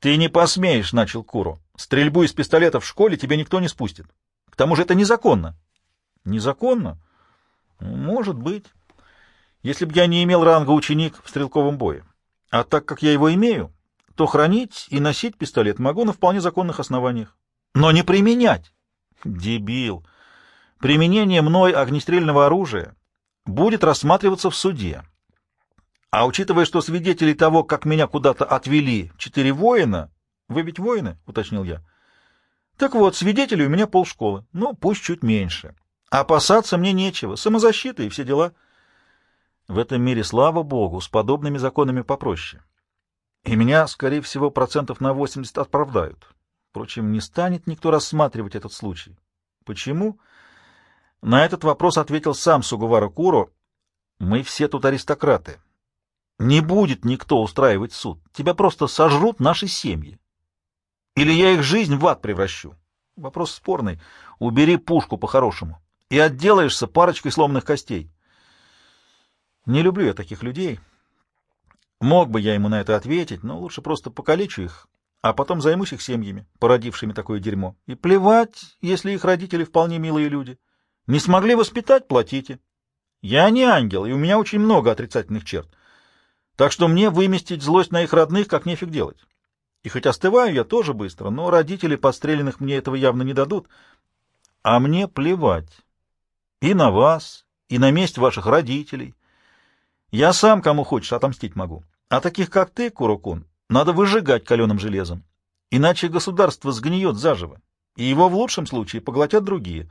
Ты не посмеешь, — начал Куру. Стрельбу из пистолета в школе тебе никто не спустит. К тому же это незаконно. Незаконно? Может быть. Если бы я не имел ранга ученик в стрелковом бое. А так как я его имею, то хранить и носить пистолет могу на вполне законных основаниях. Но не применять. Дебил. Применение мной огнестрельного оружия будет рассматриваться в суде. А учитывая, что свидетелей того, как меня куда-то отвели, четыре воина... Вы ведь воины, — уточнил я. Так вот, свидетелей у меня полшколы. Ну, пусть чуть меньше. Опасаться мне нечего. Самозащита и все дела. В этом мире, слава богу, с подобными законами попроще. И меня, скорее всего, процентов на 80 оправдают. Впрочем, не станет никто рассматривать этот случай. Почему? На этот вопрос ответил сам Сугувара Куро. Мы все тут аристократы. Не будет никто устраивать суд. Тебя просто сожрут наши семьи. Или я их жизнь в ад превращу. Вопрос спорный. Убери пушку по-хорошему. И отделаешься парочкой сломанных костей. Не люблю я таких людей. Мог бы я ему на это ответить, но лучше просто покалечу их, а потом займусь их семьями, породившими такое дерьмо. И плевать, если их родители вполне милые люди. Не смогли воспитать — платите. Я не ангел, и у меня очень много отрицательных черт. Так что мне выместить злость на их родных как нефиг делать. И хоть остываю я тоже быстро, но родители подстреленных мне этого явно не дадут. А мне плевать. И на вас, и на месть ваших родителей. Я сам, кому хочешь, отомстить могу. А таких, как ты, Курокун, надо выжигать каленым железом. Иначе государство сгниет заживо, и его в лучшем случае поглотят другие.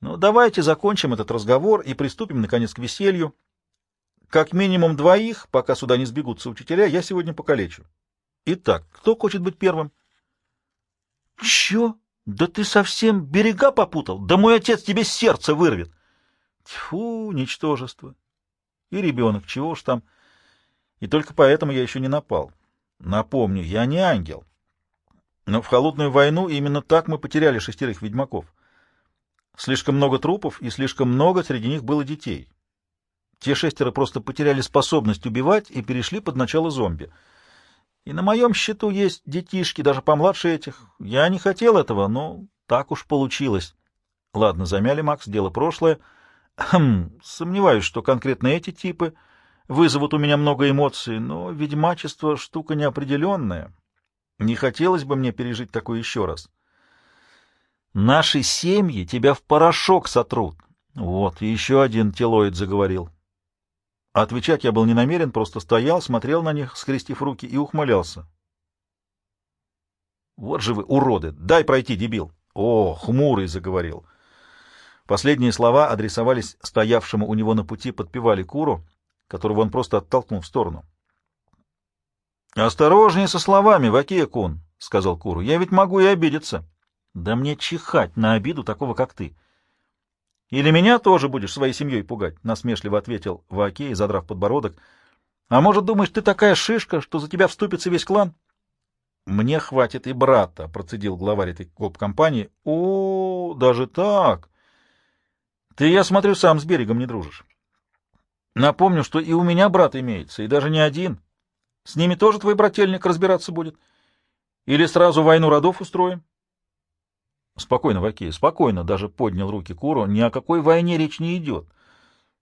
Ну, давайте закончим этот разговор и приступим, наконец, к веселью. Как минимум двоих, пока сюда не сбегутся учителя, я сегодня покалечу. Итак, кто хочет быть первым? — Чё? Да ты совсем берега попутал? Да мой отец тебе сердце вырвет! Тьфу, ничтожество! И ребенок, чего уж там... И только поэтому я еще не напал. Напомню, я не ангел. Но в холодную войну именно так мы потеряли шестерых ведьмаков. Слишком много трупов, и слишком много среди них было детей. Те шестеро просто потеряли способность убивать и перешли под начало зомби. И на моем счету есть детишки, даже помладше этих. Я не хотел этого, но так уж получилось. Ладно, замяли, Макс, дело прошлое. Хм, сомневаюсь, что конкретно эти типы вызовут у меня много эмоций, но ведьмачество — штука неопределенная. Не хотелось бы мне пережить такое еще раз. Наши семьи тебя в порошок сотрут. Вот, еще один телоид заговорил. Отвечать я был не намерен, просто стоял, смотрел на них, скрестив руки, и ухмылялся. Вот же вы, уроды! Дай пройти, дебил! О, хмурый заговорил. Последние слова адресовались стоявшему у него на пути подпевали Куру, которого он просто оттолкнул в сторону. «Осторожнее со словами, Вакия-кун», — сказал Куру. «Я ведь могу и обидеться». «Да мне чихать на обиду такого, как ты». Или меня тоже будешь своей семьей пугать? — насмешливо ответил Ваокей, задрав подбородок. — А может, думаешь, ты такая шишка, что за тебя вступится весь клан? — Мне хватит и брата, — процедил главарь этой гоп-компании. — О, даже так? Ты, я смотрю, сам с берегом не дружишь. Напомню, что и у меня брат имеется, и даже не один. С ними тоже твой брательник разбираться будет. Или сразу войну родов устроим? — Спокойно, Вакей, спокойно, даже поднял руки Куру. Ни о какой войне речь не идет.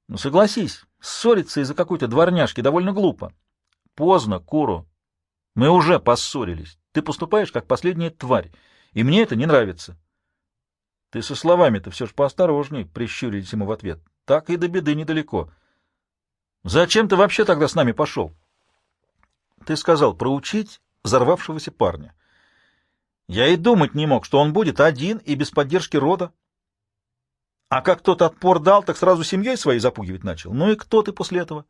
Ну, согласись, ссориться из-за какой-то дворняжки довольно глупо. Поздно, Куру. Мы уже поссорились. Ты поступаешь как последняя тварь, и мне это не нравится. Ты со словами-то все же поосторожней, прищурились ему в ответ. Так и до беды недалеко. Зачем ты вообще тогда с нами пошел? Ты сказал проучить взорвавшегося парня. Я и думать не мог, что он будет один и без поддержки рода. А как тот отпор дал, так сразу семьей своей запугивать начал. Ну и кто ты после этого?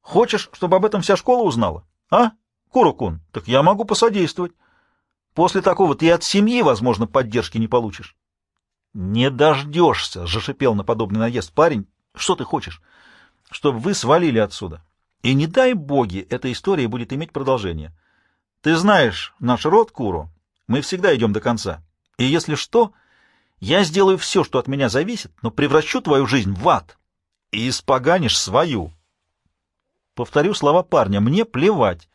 Хочешь, чтобы об этом вся школа узнала? А, Курокун? Так я могу посодействовать. После такого ты и от семьи, возможно, поддержки не получишь. Не дождешься, — зашипел на подобный наезд парень. Что ты хочешь? Чтобы вы свалили отсюда. И не дай боги, эта история будет иметь продолжение. Ты знаешь наш род, Куро, мы всегда идем до конца. И если что, я сделаю все, что от меня зависит, но превращу твою жизнь в ад и испоганишь свою. Повторю слова парня. Мне плевать.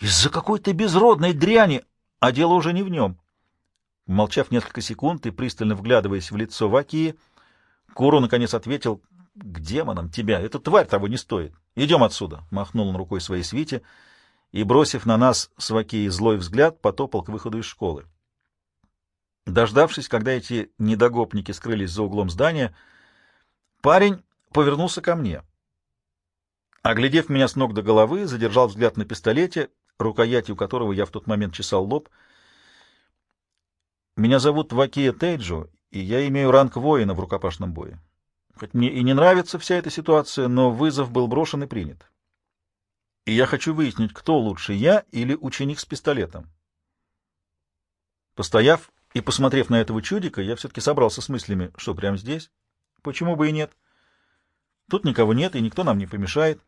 Из-за какой-то безродной дряни, а дело уже не в нем. Молчав несколько секунд и пристально вглядываясь в лицо Вакии, Куру наконец ответил, — К демонам тебя, эта тварь того не стоит. Идем отсюда, — махнул он рукой своей свите и, бросив на нас с Вакией злой взгляд, потопал к выходу из школы. Дождавшись, когда эти недогопники скрылись за углом здания, парень повернулся ко мне. Оглядев меня с ног до головы, задержал взгляд на пистолете, рукоятью которого я в тот момент чесал лоб. «Меня зовут Вакия Тейджо, и я имею ранг воина в рукопашном бое. Хоть мне и не нравится вся эта ситуация, но вызов был брошен и принят. И я хочу выяснить, кто лучше, я или ученик с пистолетом. Постояв и посмотрев на этого чудика, я все-таки собрался с мыслями, что прямо здесь. Почему бы и нет? Тут никого нет, и никто нам не помешает.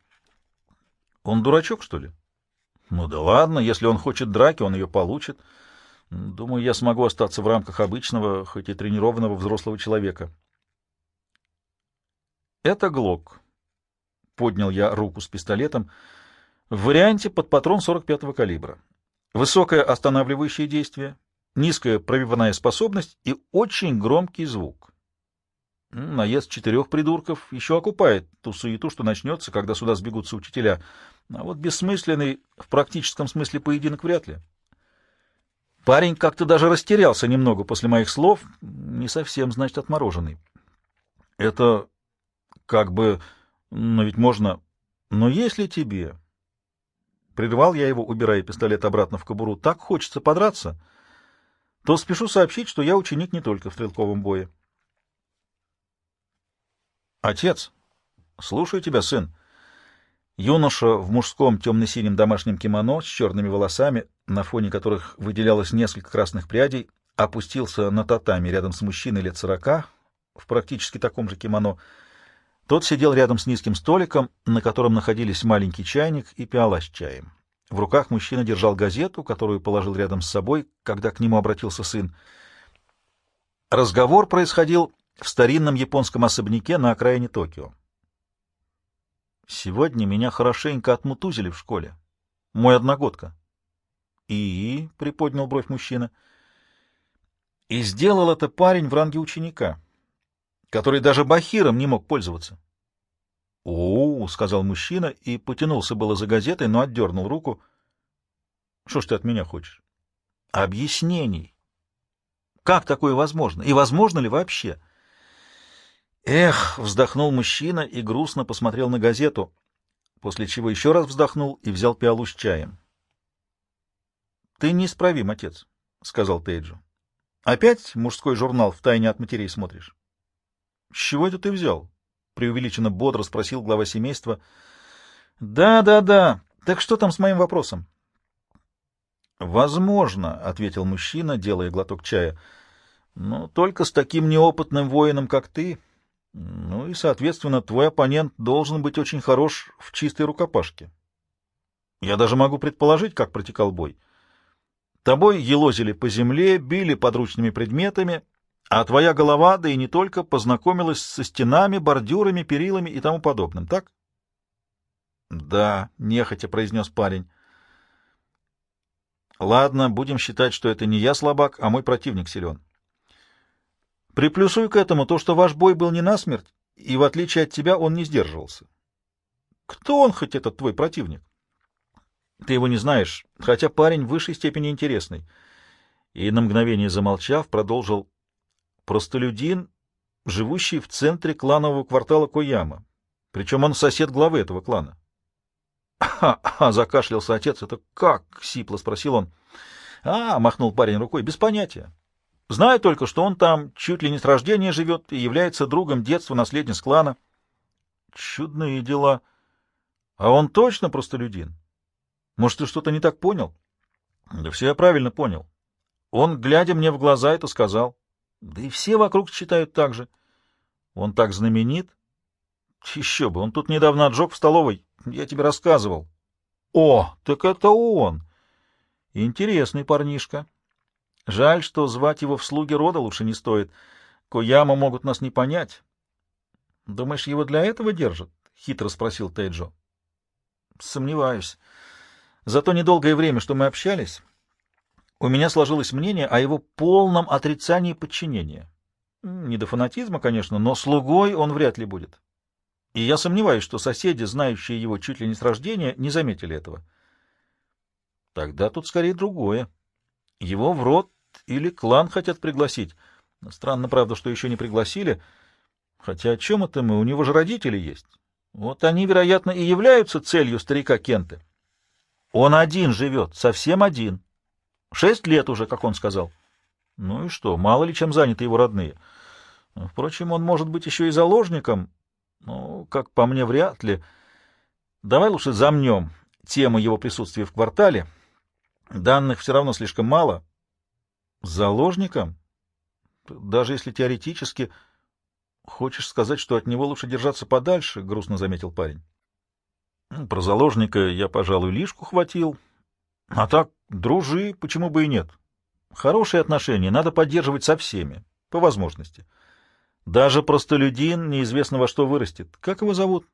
Он дурачок, что ли? Ну да ладно, если он хочет драки, он ее получит. Думаю, я смогу остаться в рамках обычного, хоть и тренированного взрослого человека. Это Глок. Поднял я руку с пистолетом. В варианте под патрон 45-го калибра. Высокое останавливающее действие, низкая пробивная способность и очень громкий звук. Наезд четырех придурков еще окупает ту суету, что начнется, когда сюда сбегутся учителя. А вот бессмысленный в практическом смысле поединок вряд ли. Парень как-то даже растерялся немного после моих слов, не совсем, значит, отмороженный. Это как бы... Но ведь можно... Но если тебе... Прервал я его, убирая пистолет обратно в кобуру. Так хочется подраться то спешу сообщить, что я ученик не только в стрелковом бое. Отец, слушаю тебя, сын. Юноша в мужском темно-синем домашнем кимоно с черными волосами, на фоне которых выделялось несколько красных прядей, опустился на татами рядом с мужчиной лет сорока, в практически таком же кимоно. Тот сидел рядом с низким столиком, на котором находились маленький чайник и пиала с чаем. В руках мужчина держал газету, которую положил рядом с собой, когда к нему обратился сын. Разговор происходил в старинном японском особняке на окраине Токио. «Сегодня меня хорошенько отмутузили в школе. Мой одногодка». «И?» — приподнял бровь мужчина. «И сделал это парень в ранге ученика, который даже бахиром не мог пользоваться». «О, — сказал мужчина и потянулся было за газетой, но отдернул руку. — Что ж ты от меня хочешь? — Объяснений. Как такое возможно? И возможно ли вообще? Эх, вздохнул мужчина и грустно посмотрел на газету, после чего еще раз вздохнул и взял пиалу с чаем. — Ты неисправим, отец, — сказал Тейджу. — Опять мужской журнал в тайне от матерей смотришь? — чего это ты взял? преувеличенно бодро спросил глава семейства. «Да, да, да. Так что там с моим вопросом?» «Возможно», — ответил мужчина, делая глоток чая. «Но только с таким неопытным воином, как ты. Ну и, соответственно, твой оппонент должен быть очень хорош в чистой рукопашке. Я даже могу предположить, как протекал бой. Тобой елозили по земле, били подручными предметами, а твоя голова, да и не только, познакомилась со стенами, бордюрами, перилами и тому подобным, так? — Да, — нехотя произнес парень. — Ладно, будем считать, что это не я слабак, а мой противник силен. Приплюсуй к этому то, что ваш бой был не насмерть, и в отличие от тебя он не сдерживался. Кто он хоть этот твой противник? Ты его не знаешь, хотя парень в высшей степени интересный. И на мгновение замолчав, продолжил простолюдин, живущий в центре кланового квартала Кояма. Причем он сосед главы этого клана. «А, — закашлялся отец. — Это как? — сипло спросил он. — А, — махнул парень рукой, — без понятия. Знаю только, что он там чуть ли не с рождения живет и является другом детства наследниц клана. Чудные дела. А он точно простолюдин? Может, ты что-то не так понял? Да все я правильно понял. Он, глядя мне в глаза, это сказал. Да и все вокруг считают так же. Он так знаменит. Еще бы, он тут недавно отжег в столовой. Я тебе рассказывал. О, так это он. Интересный парнишка. Жаль, что звать его в слуги рода лучше не стоит. Кояма могут нас не понять. Думаешь, его для этого держат? Хитро спросил Тейджо. Сомневаюсь. За то недолгое время, что мы общались, у меня сложилось мнение о его полном отрицании подчинения. Не до фанатизма, конечно, но слугой он вряд ли будет. И я сомневаюсь, что соседи, знающие его чуть ли не с рождения, не заметили этого. Тогда тут скорее другое. Его в род или клан хотят пригласить. Странно, правда, что еще не пригласили. Хотя о чем это мы? У него же родители есть. Вот они, вероятно, и являются целью старика Кента. Он один живет, совсем один. Шесть лет уже, как он сказал. Ну и что, мало ли чем заняты его родные. Впрочем, он может быть еще и заложником. Ну, как по мне, вряд ли. Давай лучше замнем тему его присутствия в квартале. Данных все равно слишком мало. Заложником? Даже если теоретически... Хочешь сказать, что от него лучше держаться подальше? — грустно заметил парень. Про заложника я, пожалуй, лишку хватил. А так, дружи, почему бы и нет. Хорошие отношения надо поддерживать со всеми, по возможности. Даже простолюдин неизвестно во что вырастет. Как его зовут?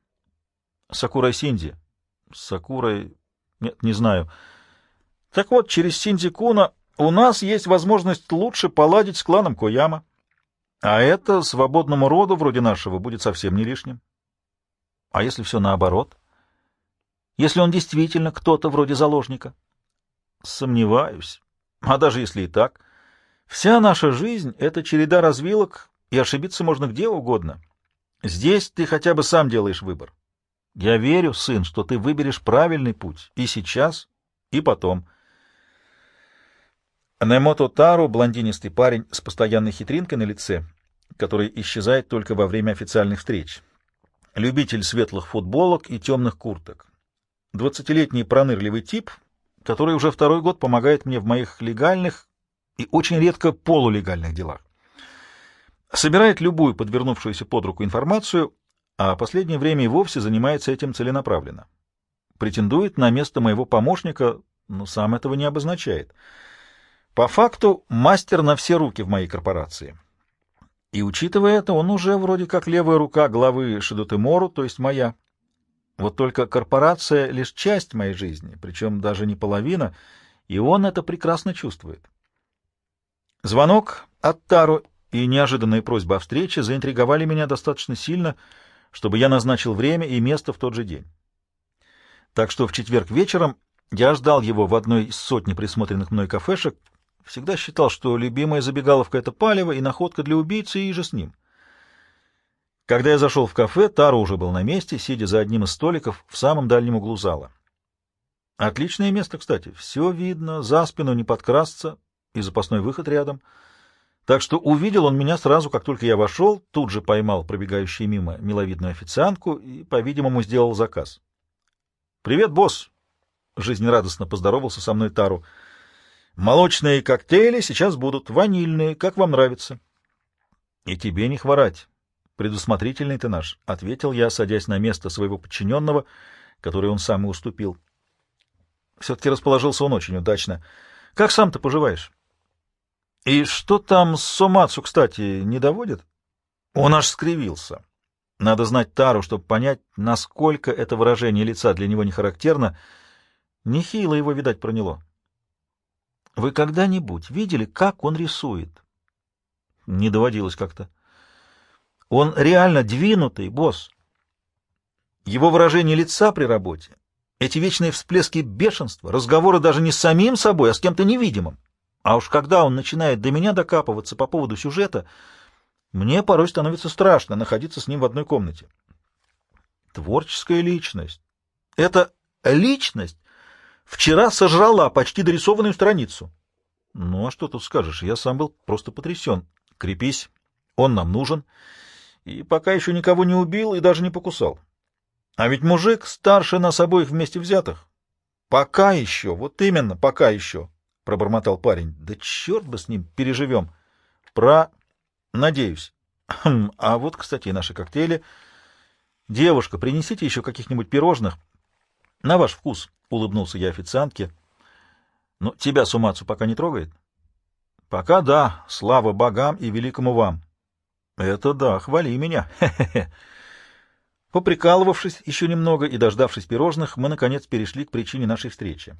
Сакурой Синди. Сакурой... Нет, не знаю. Так вот, через Синди Куна у нас есть возможность лучше поладить с кланом Кояма. А это свободному роду вроде нашего будет совсем не лишним. А если все наоборот? Если он действительно кто-то вроде заложника? Сомневаюсь. А даже если и так, вся наша жизнь — это череда развилок, и ошибиться можно где угодно. Здесь ты хотя бы сам делаешь выбор. Я верю, сын, что ты выберешь правильный путь и сейчас, и потом. Немото Тару — блондинистый парень с постоянной хитринкой на лице, который исчезает только во время официальных встреч. Любитель светлых футболок и темных курток. Двадцатилетний пронырливый тип, который уже второй год помогает мне в моих легальных и очень редко полулегальных делах. Собирает любую подвернувшуюся под руку информацию, а последнее время и вовсе занимается этим целенаправленно. Претендует на место моего помощника, но сам этого не обозначает. По факту мастер на все руки в моей корпорации. И учитывая это, он уже вроде как левая рука главы Шидотемору, то есть моя. Вот только корпорация — лишь часть моей жизни, причем даже не половина, и он это прекрасно чувствует. Звонок от Тару и неожиданная просьба о встрече заинтриговали меня достаточно сильно, чтобы я назначил время и место в тот же день. Так что в четверг вечером я ждал его в одной из сотни присмотренных мной кафешек, всегда считал, что любимая забегаловка — это палево и находка для убийцы, и же с ним. Когда я зашел в кафе, Таро уже был на месте, сидя за одним из столиков в самом дальнем углу зала. Отличное место, кстати. Все видно, за спину не подкрасться, и запасной выход рядом. Так что увидел он меня сразу, как только я вошел, тут же поймал пробегающую мимо миловидную официантку и, по-видимому, сделал заказ. «Привет, босс!» — жизнерадостно поздоровался со мной Тару. «Молочные коктейли сейчас будут, ванильные, как вам нравится». «И тебе не хворать». Предусмотрительный ты наш, — ответил я, садясь на место своего подчиненного, который он сам и уступил. Все-таки расположился он очень удачно. Как сам ты поживаешь? И что там с Сомацу, кстати, не доводит? Он аж скривился. Надо знать Тару, чтобы понять, насколько это выражение лица для него не характерно. Нехило его, видать, проняло. Вы когда-нибудь видели, как он рисует? Не доводилось как-то. Он реально двинутый, босс. Его выражение лица при работе, эти вечные всплески бешенства, разговоры даже не с самим собой, а с кем-то невидимым. А уж когда он начинает до меня докапываться по поводу сюжета, мне порой становится страшно находиться с ним в одной комнате. Творческая личность. Эта личность вчера сожрала почти дорисованную страницу. Ну, а что тут скажешь? Я сам был просто потрясен. Крепись, он нам нужен и пока еще никого не убил и даже не покусал. А ведь мужик старше нас обоих вместе взятых. Пока еще, вот именно, пока еще, — пробормотал парень. Да черт бы с ним, переживем. Про... Надеюсь. Хм, а вот, кстати, наши коктейли. Девушка, принесите еще каких-нибудь пирожных. На ваш вкус, — улыбнулся я официантке. Ну, тебя Сумацу пока не трогает? Пока да, слава богам и великому вам. Это да, хвали меня. Поприкалывавшись еще немного и дождавшись пирожных, мы, наконец, перешли к причине нашей встречи.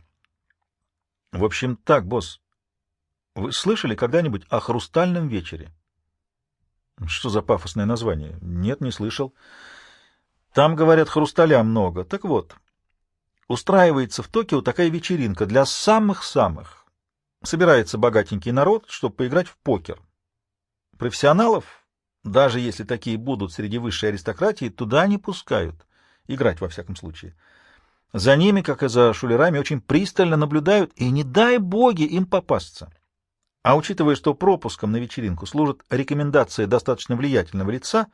В общем, так, босс, вы слышали когда-нибудь о «Хрустальном вечере»? Что за пафосное название? Нет, не слышал. Там, говорят, хрусталя много. Так вот, устраивается в Токио такая вечеринка для самых-самых. Собирается богатенький народ, чтобы поиграть в покер. Профессионалов, даже если такие будут среди высшей аристократии, туда не пускают. Играть, во всяком случае. За ними, как и за шулерами, очень пристально наблюдают, и не дай боги им попасться. А учитывая, что пропуском на вечеринку служит рекомендация достаточно влиятельного лица,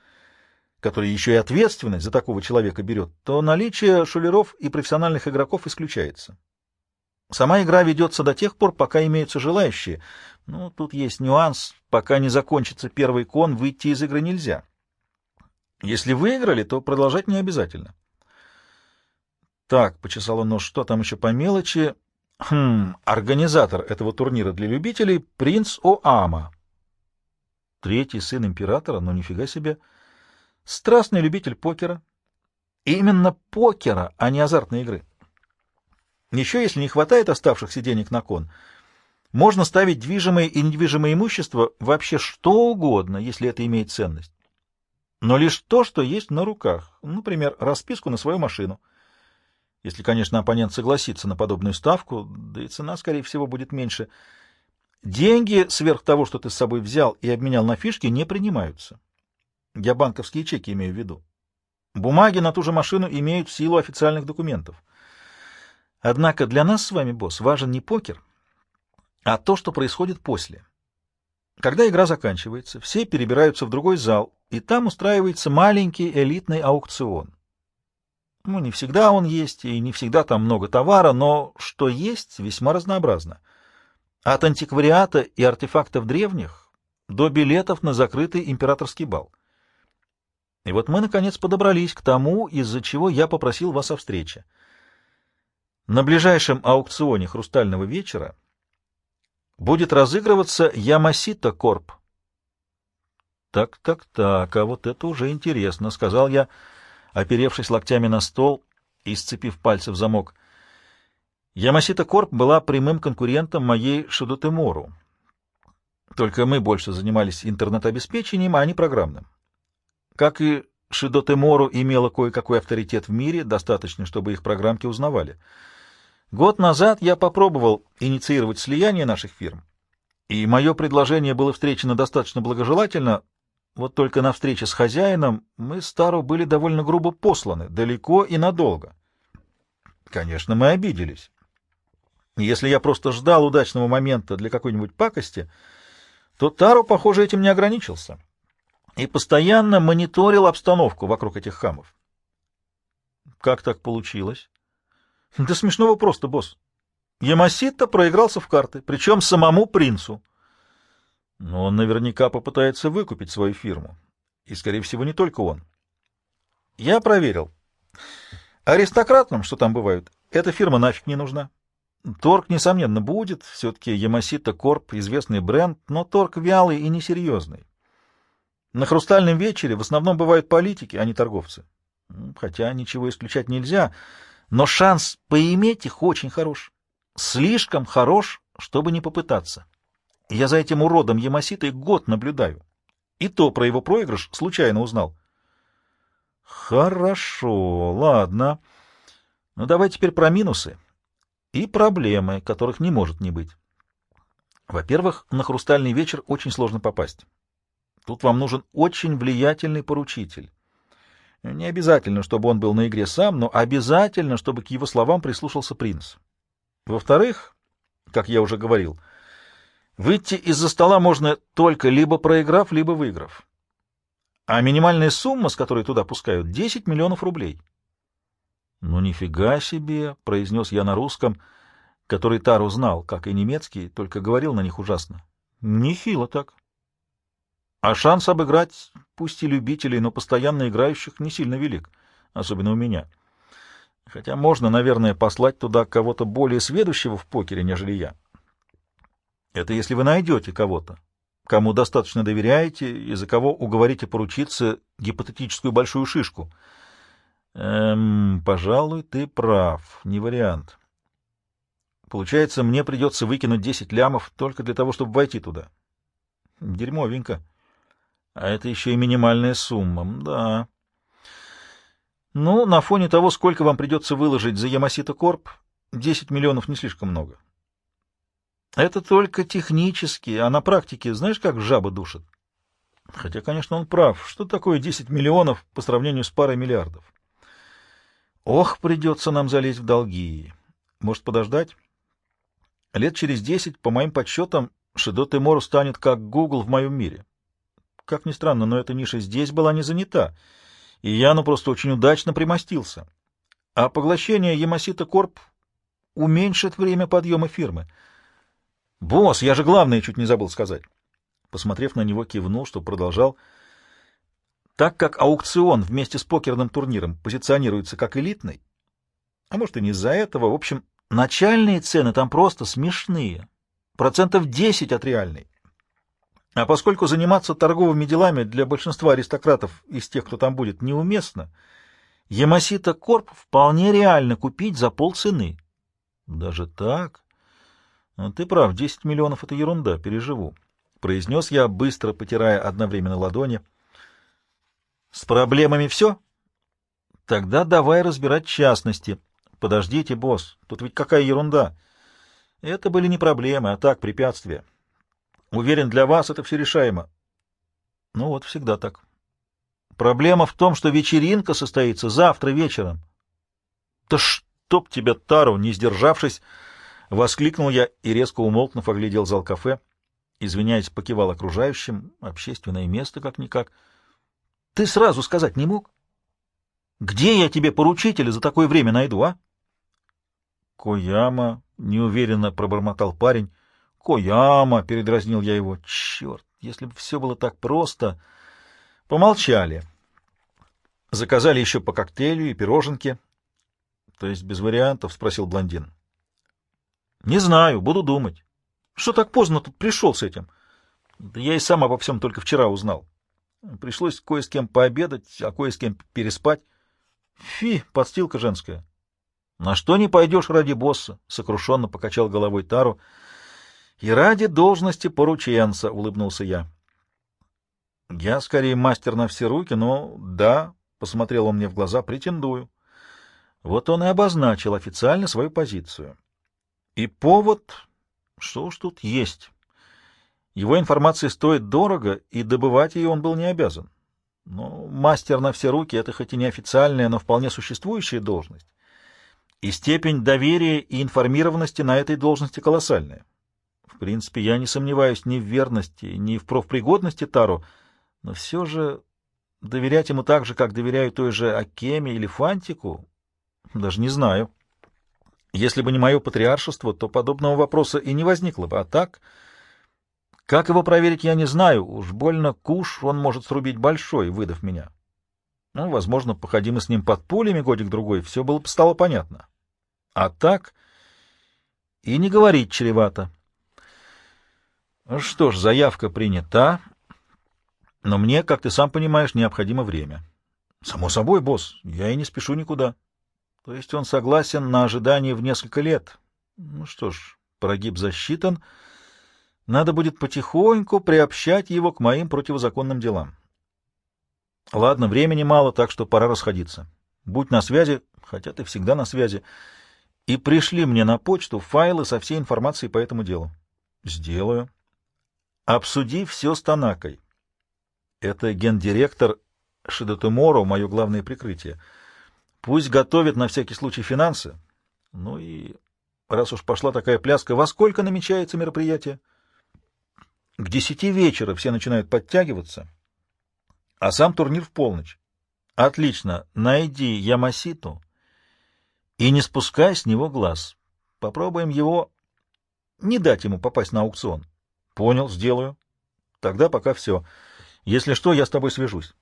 который еще и ответственность за такого человека берет, то наличие шулеров и профессиональных игроков исключается. Сама игра ведется до тех пор, пока имеются желающие. Ну, тут есть нюанс. Пока не закончится первый кон, выйти из игры нельзя. Если выиграли, то продолжать не обязательно. Так, почесал он нос, что там еще по мелочи? Хм, организатор этого турнира для любителей — принц О'Ама. Третий сын императора, ну нифига себе. Страстный любитель покера. именно покера, а не азартной игры. Еще если не хватает оставшихся денег на кон, можно ставить движимое и недвижимое имущество вообще что угодно, если это имеет ценность. Но лишь то, что есть на руках, например, расписку на свою машину — если, конечно, оппонент согласится на подобную ставку, да и цена, скорее всего, будет меньше. Деньги сверх того, что ты с собой взял и обменял на фишки, не принимаются. Я банковские чеки имею в виду. Бумаги на ту же машину имеют силу официальных документов. Однако для нас с вами, босс, важен не покер, а то, что происходит после. Когда игра заканчивается, все перебираются в другой зал, и там устраивается маленький элитный аукцион. Ну, не всегда он есть, и не всегда там много товара, но что есть, весьма разнообразно. От антиквариата и артефактов древних до билетов на закрытый императорский бал. И вот мы, наконец, подобрались к тому, из-за чего я попросил вас о встрече. На ближайшем аукционе «Хрустального вечера» будет разыгрываться Ямасита Корп. «Так, так, так, а вот это уже интересно», — сказал я, — оперевшись локтями на стол и сцепив пальцы в замок. Ямасита Корп была прямым конкурентом моей Шидотемору. Только мы больше занимались интернет-обеспечением, а не программным. Как и Шидотемору имела кое-какой авторитет в мире, достаточно, чтобы их программки узнавали. Год назад я попробовал инициировать слияние наших фирм, и мое предложение было встречено достаточно благожелательно, вот только на встрече с хозяином мы с Таро были довольно грубо посланы, далеко и надолго. Конечно, мы обиделись. Если я просто ждал удачного момента для какой-нибудь пакости, то Таро, похоже, этим не ограничился и постоянно мониторил обстановку вокруг этих хамов. Как так получилось? Да смешного просто, босс. Ямасита проигрался в карты, причем самому принцу. Но он наверняка попытается выкупить свою фирму. И, скорее всего, не только он. Я проверил. Аристократам, что там бывают, эта фирма нафиг не нужна. Торг, несомненно, будет. Все-таки Ямасита Корп — известный бренд, но торг вялый и несерьезный. На «Хрустальном вечере» в основном бывают политики, а не торговцы. Хотя ничего исключать нельзя, но шанс поиметь их очень хорош. Слишком хорош, чтобы не попытаться. Я за этим уродом Ямаситой год наблюдаю. И то про его проигрыш случайно узнал. Хорошо, ладно. Ну, давай теперь про минусы и проблемы, которых не может не быть. Во-первых, на «Хрустальный вечер» очень сложно попасть. Тут вам нужен очень влиятельный поручитель. Не обязательно, чтобы он был на игре сам, но обязательно, чтобы к его словам прислушался принц. Во-вторых, как я уже говорил, — Выйти из-за стола можно только либо проиграв, либо выиграв. А минимальная сумма, с которой туда пускают, 10 миллионов рублей. — Ну, нифига себе, — произнес я на русском, который Тару знал, как и немецкий, только говорил на них ужасно. — Нехило так. А шанс обыграть, пусть и любителей, но постоянно играющих, не сильно велик, особенно у меня. Хотя можно, наверное, послать туда кого-то более сведущего в покере, нежели я. Это если вы найдете кого-то, кому достаточно доверяете и за кого уговорите поручиться гипотетическую большую шишку. Эм, пожалуй, ты прав. Не вариант. Получается, мне придется выкинуть 10 лямов только для того, чтобы войти туда. Дерьмовенько. А это еще и минимальная сумма. Да. Ну, на фоне того, сколько вам придется выложить за Ямасита Корп, 10 миллионов не слишком много. Это только технически, а на практике знаешь, как жаба душит? Хотя, конечно, он прав. Что такое 10 миллионов по сравнению с парой миллиардов? Ох, придется нам залезть в долги. Может, подождать? Лет через десять, по моим подсчетам, Шидо Тимору станет как Google в моем мире. Как ни странно, но эта ниша здесь была не занята, и я ну просто очень удачно примостился. А поглощение Ямасита Корп уменьшит время подъема фирмы. «Босс, я же главное чуть не забыл сказать». Посмотрев на него, кивнул, что продолжал. Так как аукцион вместе с покерным турниром позиционируется как элитный, а может и не из-за этого, в общем, начальные цены там просто смешные, процентов 10 от реальной. А поскольку заниматься торговыми делами для большинства аристократов из тех, кто там будет, неуместно, Ямасита Корп вполне реально купить за полцены. Даже так? Ну, ты прав, 10 миллионов — это ерунда, переживу. Произнес я, быстро потирая одновременно ладони. С проблемами все? Тогда давай разбирать частности. Подождите, босс, тут ведь какая ерунда. Это были не проблемы, а так, препятствия. Уверен, для вас это все решаемо. Ну вот, всегда так. Проблема в том, что вечеринка состоится завтра вечером. Да чтоб тебя, Тару, не сдержавшись, воскликнул я и, резко умолкнув, оглядел зал кафе. Извиняясь, покивал окружающим. Общественное место, как-никак. Ты сразу сказать не мог? Где я тебе поручителя за такое время найду, а? Кояма, неуверенно пробормотал парень. Кояма, передразнил я его. Черт, если бы все было так просто. Помолчали. Заказали еще по коктейлю и пироженке. То есть без вариантов, спросил блондин. Не знаю, буду думать. Что так поздно тут пришел с этим? Да я и сам обо всем только вчера узнал. Пришлось кое с кем пообедать, а кое с кем переспать. Фи, подстилка женская. На что не пойдешь ради босса? Сокрушенно покачал головой Тару. И ради должности порученца, улыбнулся я. Я скорее мастер на все руки, но да, посмотрел он мне в глаза, претендую. Вот он и обозначил официально свою позицию. И повод что уж тут есть. Его информация стоит дорого, и добывать ее он был не обязан. Но мастер на все руки — это хоть и неофициальная, но вполне существующая должность. И степень доверия и информированности на этой должности колоссальная. В принципе, я не сомневаюсь ни в верности, ни в профпригодности Тару, но все же доверять ему так же, как доверяю той же Акеме или Фантику, даже не знаю. Если бы не мое патриаршество, то подобного вопроса и не возникло бы. А так, как его проверить, я не знаю. Уж больно куш он может срубить большой, выдав меня. Ну, возможно, походим мы с ним под пулями годик-другой, все было бы стало понятно. А так и не говорить чревато. Ну что ж, заявка принята, но мне, как ты сам понимаешь, необходимо время. Само собой, босс, я и не спешу никуда. То есть он согласен на ожидание в несколько лет. Ну что ж, прогиб засчитан. Надо будет потихоньку приобщать его к моим противозаконным делам. Ладно, времени мало, так что пора расходиться. Будь на связи, хотя ты всегда на связи, и пришли мне на почту файлы со всей информацией по этому делу. Сделаю. Обсуди все с Танакой. Это гендиректор Шидотеморо, мое главное прикрытие. Пусть готовит на всякий случай финансы. Ну и раз уж пошла такая пляска, во сколько намечается мероприятие? К десяти вечера все начинают подтягиваться, а сам турнир в полночь. Отлично, найди Ямаситу и не спускай с него глаз. Попробуем его... Не дать ему попасть на аукцион. Понял, сделаю. Тогда пока все. Если что, я с тобой свяжусь.